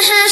حشر